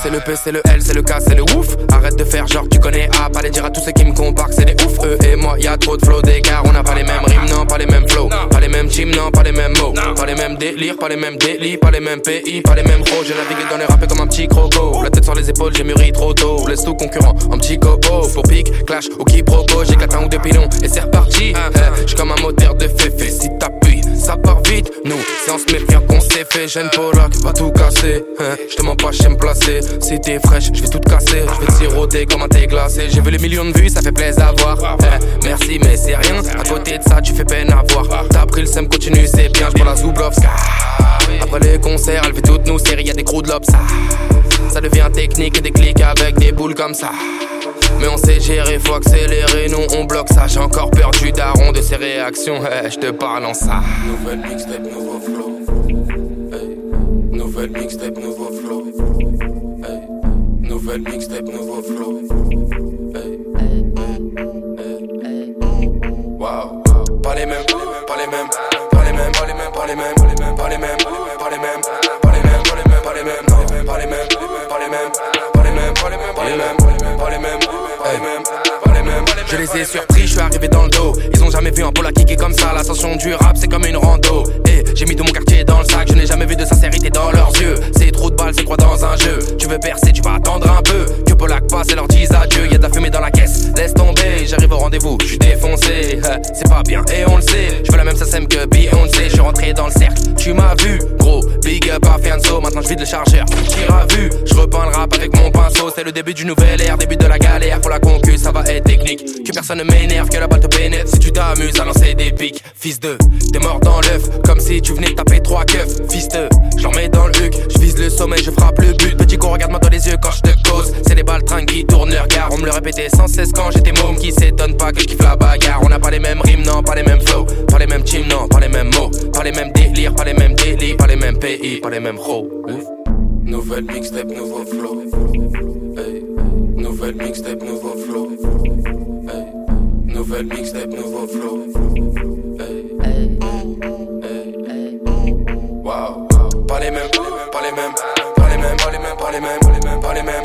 C'est le P, c'est le L, c'est le K, c'est le ouf. Arrête de faire genre tu connais A, pas les dire à tous ceux qui me comparent c'est des ouf. Eux et moi, y a trop de flots d'écart non, pas les mêmes mots. Pas les mêmes délires, pas les mêmes délits, pas les mêmes pays, pas les mêmes pros. J'ai navigué dans les rappels comme un petit croco. La tête sur les épaules, j'ai mûri trop tôt. Laisse tout concurrent en petit copo. Pour pique, clash ou quiproquo. J'ai quatre ou deux pilons et c'est reparti. Eh, J'suis comme un moteur de féfé. Si vite. Nous, c'est en se méfiant qu'on s'est fait. Jeune Pollock, va tout casser. Hein. Je te mens pas, j'aime me placer. Si t'es fraîche, je vais tout casser. Je vais te siroter comme un thé glacé. J'ai vu les millions de vues, ça fait plaisir à voir. Eh, merci, mais c'est rien. À côté de ça, tu fais peine à voir. T'as pris le seum, continue, c'est bien. J'prends la Zoublovska. Après les concerts, elle fait toutes nos séries, y'a des crews de l'obs. Ça, devient technique et des clics avec des boules comme ça. Mais on sait gérer, faut accélérer, non on bloque ça. J'ai encore peur du daron de ses réactions, eh, je te parle en ça. Nouvelle mixtape, nouveau flow. Hey. Nouvelle mixtape, nouveau flow. Hey. Nouvelle mixtape, nouveau flow. Hey. Hey. Wow. Pas les mêmes, pas les mêmes, pas les mêmes, pas les mêmes, pas les mêmes, pas les mêmes, pas les mêmes, pas les mêmes, pas les mêmes, pas les mêmes, pas les mêmes, pas les mêmes, pas les mêmes, pas les mêmes, pas les mêmes, Je les ai surpris, je suis arrivé dans le dos. Ils ont jamais vu un polo kicker comme ça. L'ascension du rap, c'est comme une rando. Et j'ai mis tout mon quartier dans le sac. Je n'ai jamais vu de sincérité dans leurs yeux. C'est trop de balles, c'est quoi dans un jeu? Tu veux percer, tu vas attendre un peu. Que Polak passe et leur dise adieu. Y'a de la fumée dans la caisse, laisse tomber. J'arrive au rendez-vous, je suis défoncé. Euh, C'est pas bien, et on le sait. Je veux la même SACEM que Beyoncé. Je suis rentré dans le cercle, tu m'as vu. Gros, big up à Fianso. Maintenant je vide le chargeur. Tire à vue, je repeins le rap avec mon pinceau. C'est le début du nouvel ère, début de la galère. Personne ne m'énerve, que la balle te pénètre. Si tu t'amuses à lancer des pics, fils de, t'es mort dans l'œuf. Comme si tu venais taper trois keufs, fils de. J'en mets dans le huc, je vise le sommet, je frappe le but. Petit con, regarde-moi dans les yeux quand je te cause. C'est les balles train qui tournent le regard. On me le répétait sans cesse quand j'étais môme. Qui s'étonne pas que je kiffe la bagarre. On n'a pas les mêmes rimes, non, pas les mêmes flows. Pas les mêmes teams, non, pas les mêmes mots. Pas les mêmes délires, pas les mêmes délits. Pas les mêmes pays, pas les mêmes. Ouf. Nouvelle mixtape, nouveau flow. Nouvelle mixtape, nouveau flow. Nouvelle mixtape, nouveau flow. Hey. Hey. Wow. Pas les mêmes, pas les mêmes, pas les mêmes, pas les mêmes, pas les mêmes, pas les mêmes,